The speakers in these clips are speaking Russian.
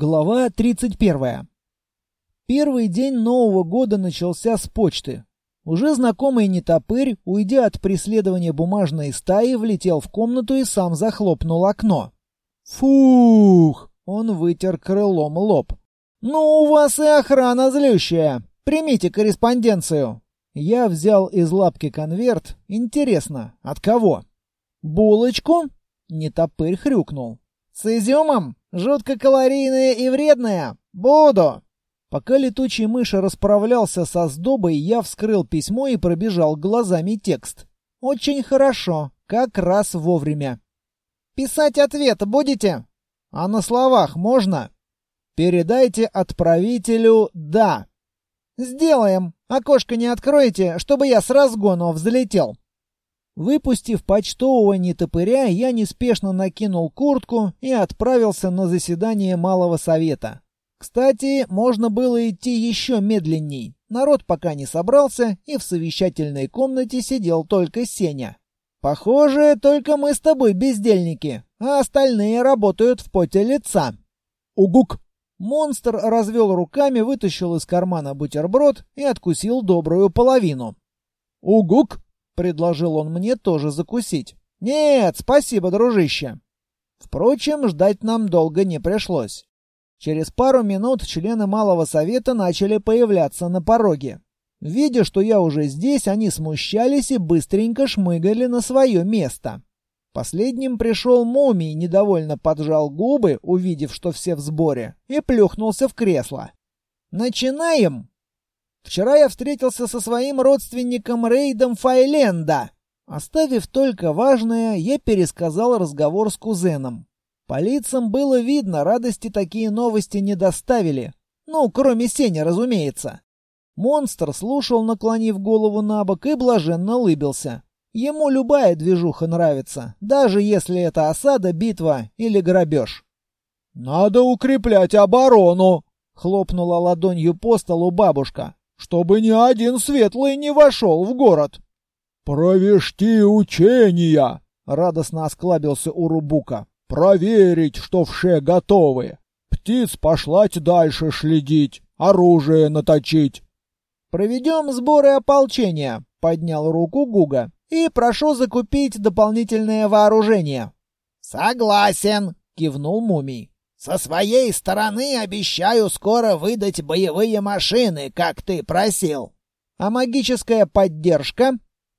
Глава 31. Первый день Нового года начался с почты. Уже знакомый нетопырь, уйдя от преследования бумажной стаи, влетел в комнату и сам захлопнул окно. «Фух!» — он вытер крылом лоб. «Ну, у вас и охрана злющая. Примите корреспонденцию». Я взял из лапки конверт. Интересно, от кого? «Булочку?» — нетопырь хрюкнул. «С изюмом?» Жутко калорийное и вредное. Буду. Пока летучий мышь расправлялся со сдобой, я вскрыл письмо и пробежал глазами текст. Очень хорошо, как раз вовремя. Писать ответ будете? А на словах можно? Передайте отправителю «да». Сделаем. Окошко не откроете, чтобы я с разгону взлетел. Выпустив почтового нетопыря, я неспешно накинул куртку и отправился на заседание Малого Совета. Кстати, можно было идти еще медленней. Народ пока не собрался, и в совещательной комнате сидел только Сеня. «Похоже, только мы с тобой бездельники, а остальные работают в поте лица». «Угук!» Монстр развел руками, вытащил из кармана бутерброд и откусил добрую половину. «Угук!» Предложил он мне тоже закусить. «Нет, спасибо, дружище». Впрочем, ждать нам долго не пришлось. Через пару минут члены Малого Совета начали появляться на пороге. Видя, что я уже здесь, они смущались и быстренько шмыгали на свое место. Последним пришел мумий, недовольно поджал губы, увидев, что все в сборе, и плюхнулся в кресло. «Начинаем!» Вчера я встретился со своим родственником Рейдом Файленда. Оставив только важное, я пересказал разговор с кузеном. По лицам было видно, радости такие новости не доставили. Ну, кроме Сени, разумеется. Монстр слушал, наклонив голову на бок, и блаженно улыбился. Ему любая движуха нравится, даже если это осада, битва или грабеж. «Надо укреплять оборону!» — хлопнула ладонью по столу бабушка чтобы ни один светлый не вошел в город. «Провести учения!» — радостно осклабился Урубука. «Проверить, что все готовы. Птиц пошлать дальше следить, оружие наточить». «Проведем сборы ополчения», — поднял руку Гуга. «И прошу закупить дополнительное вооружение». «Согласен», — кивнул Мумий. Со своей стороны обещаю скоро выдать боевые машины, как ты просил. А магическая поддержка?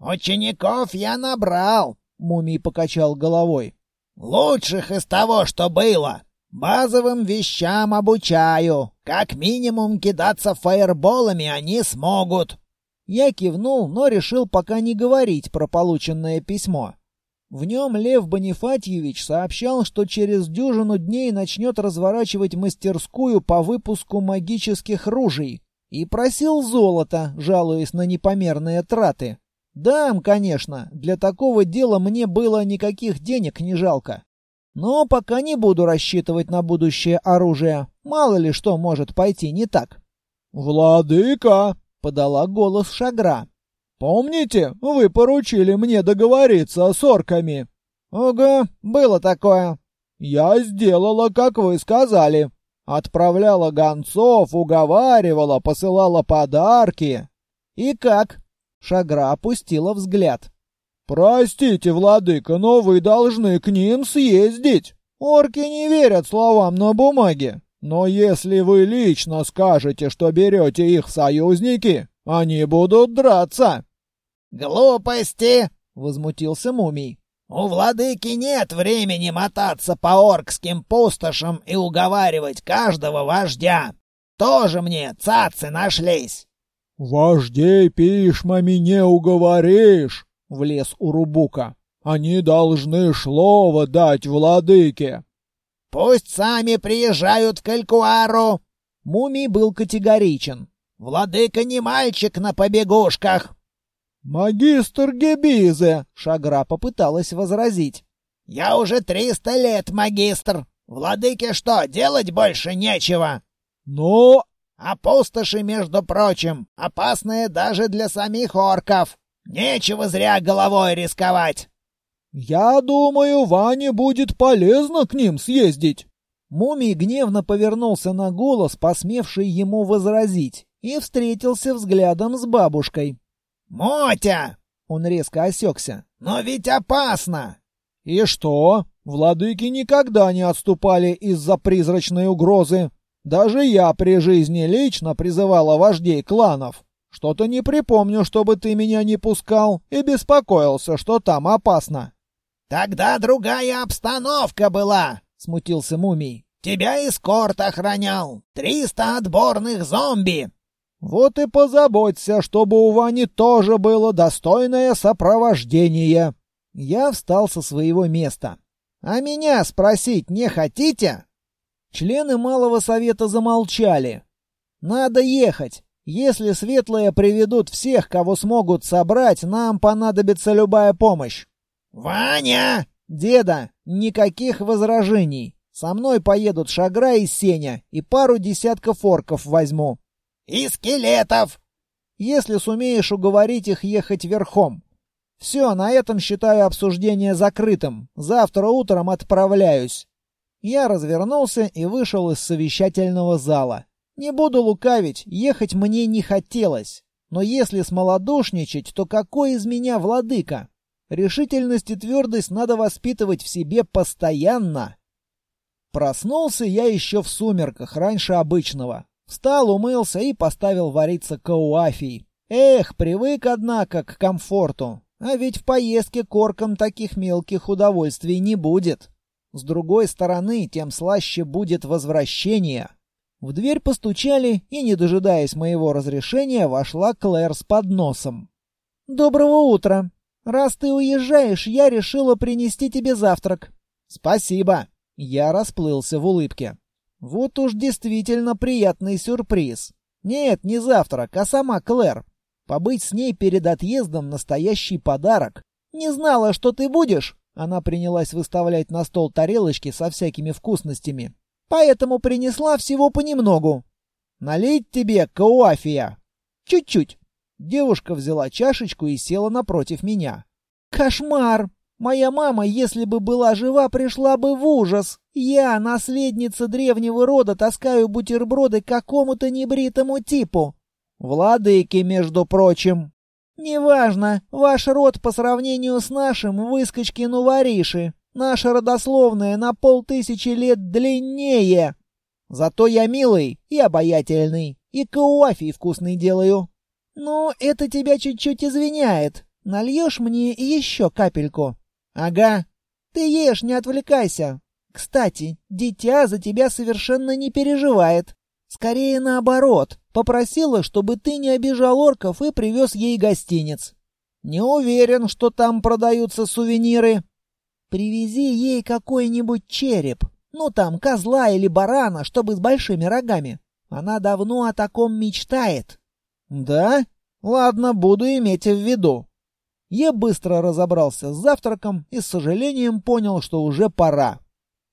Учеников я набрал, Мумий покачал головой. Лучших из того, что было. Базовым вещам обучаю. Как минимум кидаться фаерболами они смогут. Я кивнул, но решил пока не говорить про полученное письмо. В нем Лев Бонифатьевич сообщал, что через дюжину дней начнет разворачивать мастерскую по выпуску магических ружей и просил золота, жалуясь на непомерные траты. Дам, конечно, для такого дела мне было никаких денег не жалко. Но пока не буду рассчитывать на будущее оружие. Мало ли что может пойти не так. «Владыка!» — подала голос Шагра. Помните, вы поручили мне договориться с орками? Ого, было такое. Я сделала, как вы сказали. Отправляла гонцов, уговаривала, посылала подарки. И как? Шагра опустила взгляд. Простите, владыка, но вы должны к ним съездить. Орки не верят словам на бумаге. Но если вы лично скажете, что берете их союзники, они будут драться. «Глупости!» — возмутился мумий. «У владыки нет времени мотаться по оркским пустошам и уговаривать каждого вождя. Тоже мне цацы нашлись!» «Вождей пишмами не уговоришь!» — влез Урубука. «Они должны шлово дать владыке!» «Пусть сами приезжают в Калькуару!» Мумий был категоричен. «Владыка не мальчик на побегушках!» «Магистр Гебизе!» — Шагра попыталась возразить. «Я уже триста лет магистр. Владыке что, делать больше нечего?» «Но...» «А пустоши, между прочим, опасные даже для самих орков. Нечего зря головой рисковать». «Я думаю, Ване будет полезно к ним съездить». Мумий гневно повернулся на голос, посмевший ему возразить, и встретился взглядом с бабушкой. «Мотя!» — он резко осекся. «Но ведь опасно!» «И что? Владыки никогда не отступали из-за призрачной угрозы. Даже я при жизни лично призывала вождей кланов. Что-то не припомню, чтобы ты меня не пускал и беспокоился, что там опасно». «Тогда другая обстановка была», — смутился Мумий. «Тебя эскорт охранял. Триста отборных зомби». «Вот и позаботься, чтобы у Вани тоже было достойное сопровождение». Я встал со своего места. «А меня спросить не хотите?» Члены Малого Совета замолчали. «Надо ехать. Если светлые приведут всех, кого смогут собрать, нам понадобится любая помощь. «Ваня!» «Деда, никаких возражений. Со мной поедут Шагра и Сеня, и пару десятков орков возьму». «И скелетов!» «Если сумеешь уговорить их ехать верхом. Все, на этом считаю обсуждение закрытым. Завтра утром отправляюсь». Я развернулся и вышел из совещательного зала. Не буду лукавить, ехать мне не хотелось. Но если смолодушничать, то какой из меня владыка? Решительность и твердость надо воспитывать в себе постоянно. Проснулся я еще в сумерках, раньше обычного. Встал, умылся и поставил вариться кауафий. Эх, привык, однако, к комфорту. А ведь в поездке корком таких мелких удовольствий не будет. С другой стороны, тем слаще будет возвращение. В дверь постучали, и, не дожидаясь моего разрешения, вошла Клэр с подносом. «Доброго утра!» Раз ты уезжаешь, я решила принести тебе завтрак. Спасибо. Я расплылся в улыбке. Вот уж действительно приятный сюрприз. Нет, не завтрак, а сама Клэр. Побыть с ней перед отъездом настоящий подарок. Не знала, что ты будешь. Она принялась выставлять на стол тарелочки со всякими вкусностями. Поэтому принесла всего понемногу. Налить тебе кофея. Чуть-чуть. Девушка взяла чашечку и села напротив меня. «Кошмар! Моя мама, если бы была жива, пришла бы в ужас. Я, наследница древнего рода, таскаю бутерброды какому-то небритому типу. Владыки, между прочим. Неважно, ваш род по сравнению с нашим выскочки нувориши. Наша родословная на полтысячи лет длиннее. Зато я милый и обаятельный, и кауафий вкусный делаю. «Ну, это тебя чуть-чуть извиняет. Нальешь мне еще капельку?» «Ага. Ты ешь, не отвлекайся. Кстати, дитя за тебя совершенно не переживает. Скорее наоборот. Попросила, чтобы ты не обижал орков и привез ей гостиниц. Не уверен, что там продаются сувениры. Привези ей какой-нибудь череп. Ну там, козла или барана, чтобы с большими рогами. Она давно о таком мечтает. «Да? Ладно, буду иметь в виду». Я быстро разобрался с завтраком и с сожалением понял, что уже пора.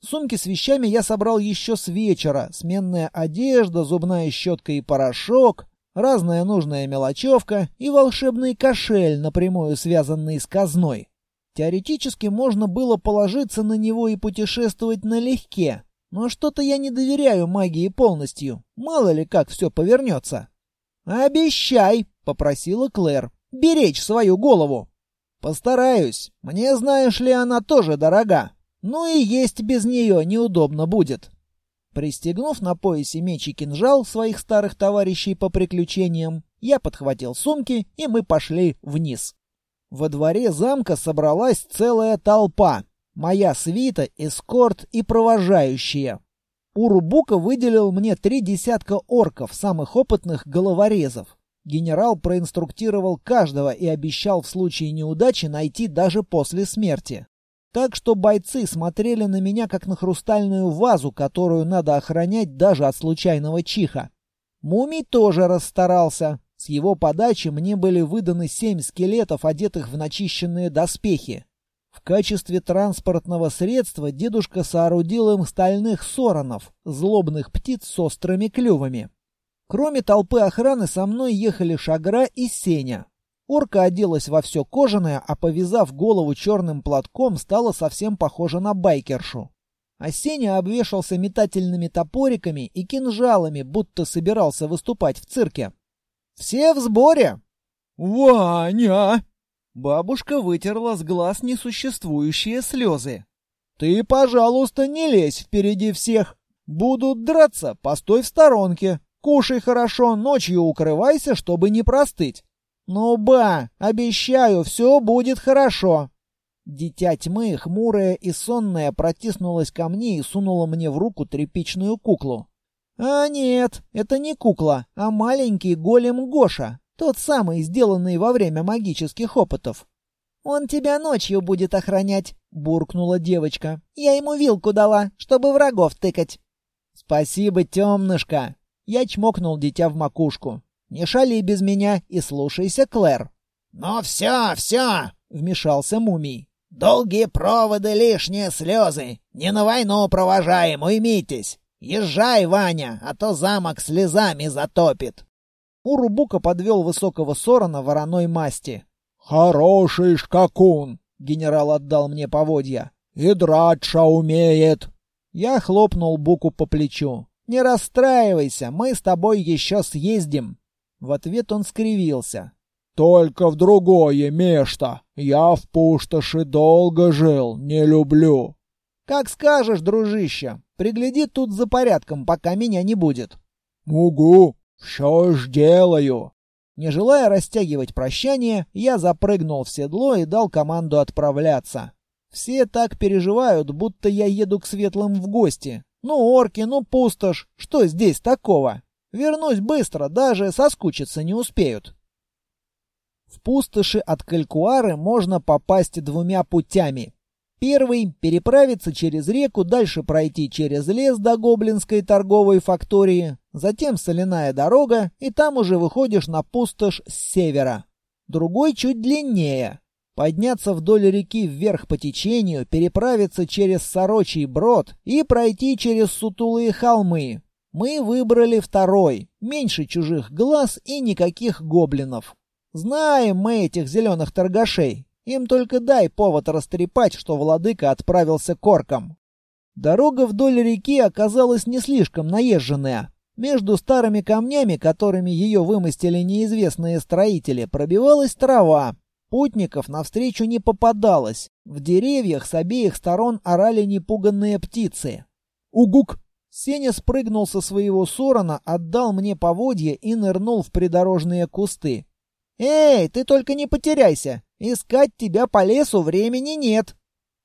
Сумки с вещами я собрал еще с вечера. Сменная одежда, зубная щетка и порошок, разная нужная мелочевка и волшебный кошель, напрямую связанный с казной. Теоретически можно было положиться на него и путешествовать налегке, но что-то я не доверяю магии полностью. Мало ли как все повернется. «Обещай!» — попросила Клэр. «Беречь свою голову!» «Постараюсь. Мне, знаешь ли, она тоже дорога. Ну и есть без нее неудобно будет». Пристегнув на поясе меч и кинжал своих старых товарищей по приключениям, я подхватил сумки, и мы пошли вниз. Во дворе замка собралась целая толпа. Моя свита, эскорт и провожающие. Урубука выделил мне три десятка орков, самых опытных головорезов. Генерал проинструктировал каждого и обещал в случае неудачи найти даже после смерти. Так что бойцы смотрели на меня как на хрустальную вазу, которую надо охранять даже от случайного чиха. Мумий тоже расстарался. С его подачи мне были выданы семь скелетов, одетых в начищенные доспехи. В качестве транспортного средства дедушка соорудил им стальных соронов, злобных птиц с острыми клювами. Кроме толпы охраны со мной ехали Шагра и Сеня. Орка оделась во все кожаное, а повязав голову черным платком, стала совсем похожа на байкершу. а Сеня обвешался метательными топориками и кинжалами, будто собирался выступать в цирке. «Все в сборе!» «Ваня!» Бабушка вытерла с глаз несуществующие слезы. «Ты, пожалуйста, не лезь впереди всех. Будут драться, постой в сторонке. Кушай хорошо, ночью укрывайся, чтобы не простыть. Ну, ба, обещаю, все будет хорошо». Дитя тьмы, хмурая и сонная, протиснулась ко мне и сунула мне в руку тряпичную куклу. «А нет, это не кукла, а маленький голем Гоша, тот самый, сделанный во время магических опытов». «Он тебя ночью будет охранять», — буркнула девочка. «Я ему вилку дала, чтобы врагов тыкать». «Спасибо, темнышка!» Я чмокнул дитя в макушку. «Не шали без меня и слушайся, Клэр». «Ну все, все!» — вмешался мумий. Долгие проводы, лишние слезы. Не на войну провожаем, уймитесь. Езжай, Ваня, а то замок слезами затопит. Урубука подвел высокого сорона вороной масти. «Хороший шкакун!» — генерал отдал мне поводья. «И драться умеет!» Я хлопнул Буку по плечу. «Не расстраивайся, мы с тобой еще съездим!» В ответ он скривился. Только в другое место. Я в пустоши долго жил, не люблю. Как скажешь, дружище. Пригляди тут за порядком, пока меня не будет. Угу, все ж делаю. Не желая растягивать прощание, я запрыгнул в седло и дал команду отправляться. Все так переживают, будто я еду к светлым в гости. Ну, орки, ну, пустошь, что здесь такого? Вернусь быстро, даже соскучиться не успеют. В пустоши от Калькуары можно попасть двумя путями. Первый — переправиться через реку, дальше пройти через лес до Гоблинской торговой фактории, затем соляная дорога, и там уже выходишь на пустошь с севера. Другой чуть длиннее. Подняться вдоль реки вверх по течению, переправиться через Сорочий брод и пройти через сутулые холмы. Мы выбрали второй, меньше чужих глаз и никаких гоблинов. Знаем мы этих зеленых торгашей. Им только дай повод растрепать, что владыка отправился к оркам. Дорога вдоль реки оказалась не слишком наезженная. Между старыми камнями, которыми ее вымостили неизвестные строители, пробивалась трава. Путников навстречу не попадалось. В деревьях с обеих сторон орали непуганные птицы. «Угук!» Сеня спрыгнул со своего сорона, отдал мне поводья и нырнул в придорожные кусты. «Эй, ты только не потеряйся! Искать тебя по лесу времени нет!»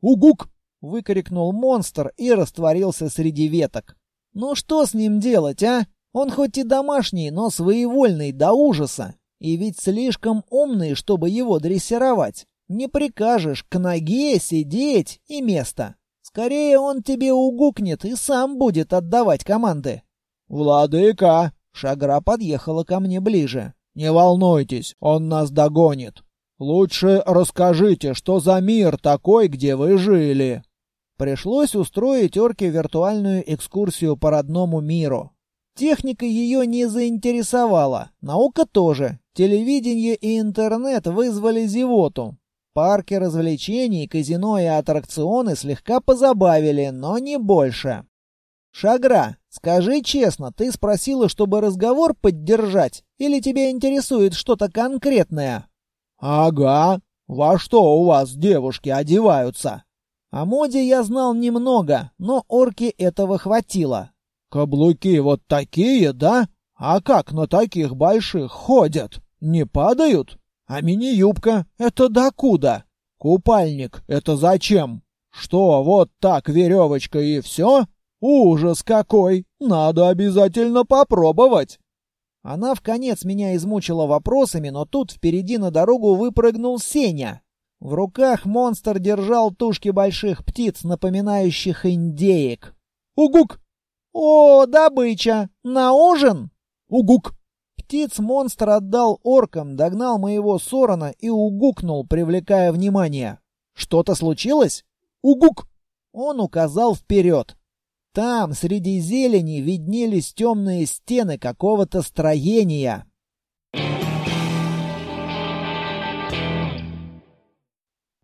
«Угук!» — выкрикнул монстр и растворился среди веток. «Ну что с ним делать, а? Он хоть и домашний, но своевольный до ужаса. И ведь слишком умный, чтобы его дрессировать. Не прикажешь к ноге сидеть и место. Скорее он тебе угукнет и сам будет отдавать команды». «Владыка!» — Шагра подъехала ко мне ближе. Не волнуйтесь, он нас догонит. Лучше расскажите, что за мир такой, где вы жили. Пришлось устроить орке виртуальную экскурсию по родному миру. Техника ее не заинтересовала, наука тоже. Телевидение и интернет вызвали зевоту. Парки развлечений, казино и аттракционы слегка позабавили, но не больше. «Шагра, скажи честно, ты спросила, чтобы разговор поддержать, или тебя интересует что-то конкретное?» «Ага. Во что у вас девушки одеваются?» О моде я знал немного, но орки этого хватило. «Каблуки вот такие, да? А как на таких больших ходят? Не падают? А мини-юбка — это докуда? Купальник — это зачем? Что, вот так веревочка и все?» Ужас какой! Надо обязательно попробовать. Она в конец меня измучила вопросами, но тут впереди на дорогу выпрыгнул Сеня. В руках монстр держал тушки больших птиц, напоминающих индеек. «Угук!» «О, добыча! На ужин?» «Угук!» Птиц монстр отдал оркам, догнал моего сорона и угукнул, привлекая внимание. «Что-то случилось?» «Угук!» Он указал вперед. Там, среди зелени, виднелись темные стены какого-то строения.